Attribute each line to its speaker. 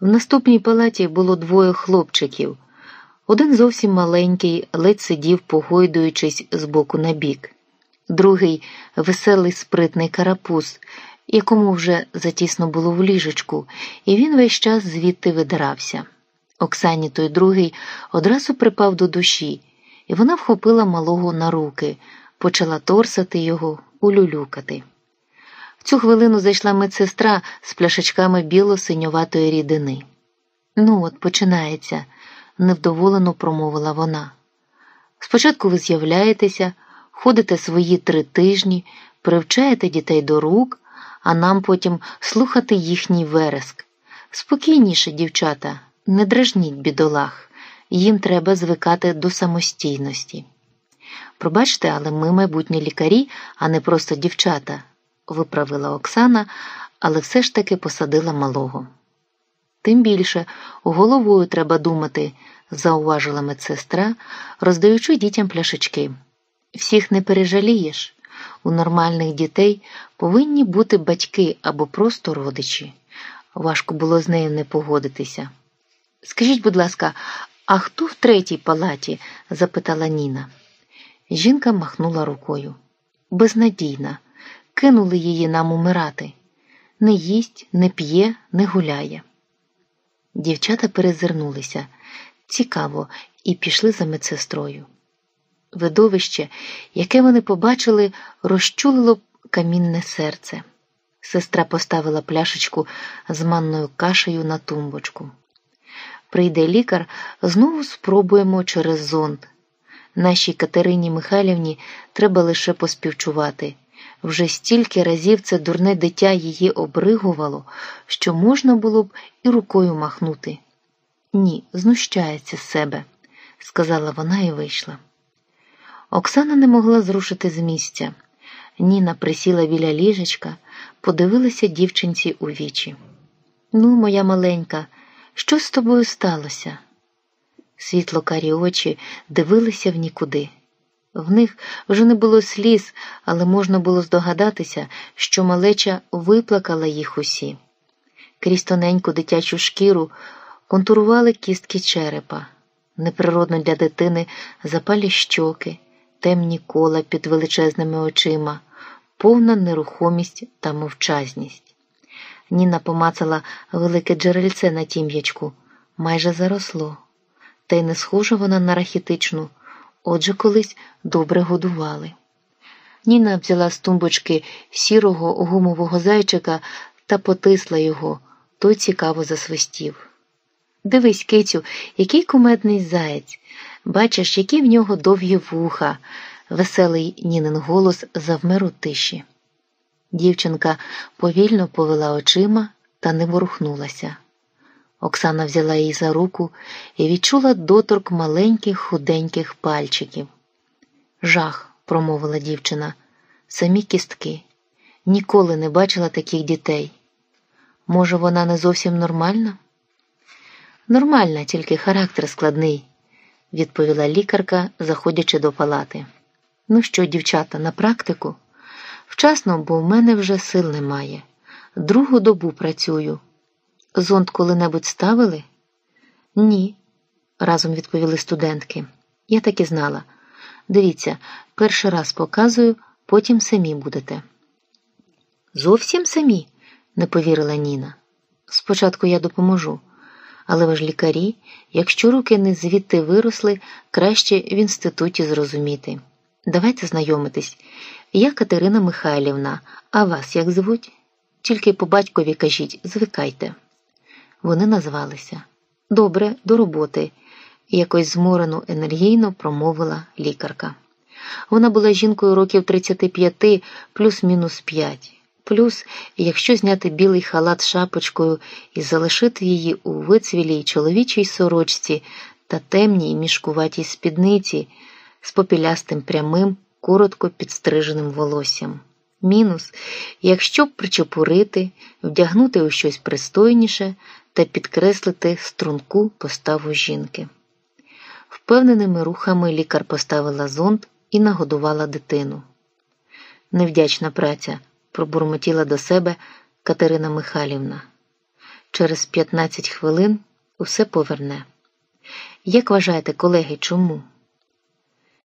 Speaker 1: В наступній палаті було двоє хлопчиків. Один зовсім маленький, ледь сидів, погойдуючись з боку на бік, другий веселий спритний карапуз, якому вже затісно було в ліжечку, і він весь час звідти видирався. Оксані той другий одразу припав до душі, і вона вхопила малого на руки, почала торсати його, улюлюкати. В цю хвилину зайшла медсестра з пляшечками біло-синьоватої рідини. Ну, от починається, невдоволено промовила вона. Спочатку ви з'являєтеся, ходите свої три тижні, привчаєте дітей до рук, а нам потім слухати їхній вереск. Спокійніше, дівчата, не дражніть бідолах, їм треба звикати до самостійності. Пробачте, але ми майбутні лікарі, а не просто дівчата, виправила Оксана, але все ж таки посадила малого. Тим більше головою треба думати, зауважила медсестра, роздаючи дітям пляшечки. Всіх не пережалієш. У нормальних дітей повинні бути батьки або просто родичі. Важко було з нею не погодитися. Скажіть, будь ласка, а хто в третій палаті? запитала Ніна. Жінка махнула рукою. Безнадійна, кинули її нам умирати. Не їсть, не п'є, не гуляє. Дівчата перезирнулися цікаво, і пішли за медсестрою. Видовище, яке вони побачили, розчулило камінне серце. Сестра поставила пляшечку з манною кашею на тумбочку. Прийде лікар, знову спробуємо через зонд. Нашій Катерині Михайлівні треба лише поспівчувати. Вже стільки разів це дурне дитя її обригувало, що можна було б і рукою махнути. Ні, знущається з себе, сказала вона і вийшла. Оксана не могла зрушити з місця. Ніна присіла біля ліжечка, подивилася дівчинці у вічі. Ну, моя маленька, що з тобою сталося? Світло карі очі дивилися в нікуди. В них вже не було сліз, але можна було здогадатися, що малеча виплакала їх усі. Крізь тоненьку дитячу шкіру контурували кістки черепа, неприродно для дитини запалі щоки, темні кола під величезними очима, повна нерухомість та мовчазність. Ніна помацала велике джерельце на тім'ячку, майже заросло, та й не схожа вона на рахітичну, отже колись добре годували. Ніна взяла з тумбочки сірого гумового зайчика та потисла його, той цікаво засвистів. Дивись, кицю, який кумедний заєць. Бачиш, які в нього довгі вуха, веселий нінин голос завмер у тиші. Дівчинка повільно повела очима та не ворухнулася. Оксана взяла її за руку і відчула доторк маленьких худеньких пальчиків. Жах, промовила дівчина, самі кістки. Ніколи не бачила таких дітей. Може, вона не зовсім нормальна? Нормальна, тільки характер складний, відповіла лікарка, заходячи до палати. Ну що, дівчата, на практику? Вчасно, бо в мене вже сил немає. Другу добу працюю. Зонд коли-небудь ставили? Ні, разом відповіли студентки. Я так і знала. Дивіться, перший раз показую, потім самі будете. Зовсім самі, не повірила Ніна. Спочатку я допоможу. Але ви ж лікарі, якщо руки не звідти виросли, краще в інституті зрозуміти. Давайте знайомитись. Я Катерина Михайлівна, а вас як звуть? Тільки по батькові кажіть, звикайте. Вони назвалися. Добре, до роботи, якось зморено енергійно промовила лікарка. Вона була жінкою років 35 плюс-мінус 5. Плюс, якщо зняти білий халат шапочкою і залишити її у вицвілій чоловічій сорочці та темній мішкуватій спідниці з попілястим прямим, коротко підстриженим волоссям. Мінус, якщо причепурити, вдягнути у щось пристойніше та підкреслити струнку поставу жінки. Впевненими рухами лікар поставила зонт і нагодувала дитину. Невдячна праця пробурмотіла до себе Катерина Михайлівна. через 15 хвилин усе поверне. Як вважаєте, колеги, чому?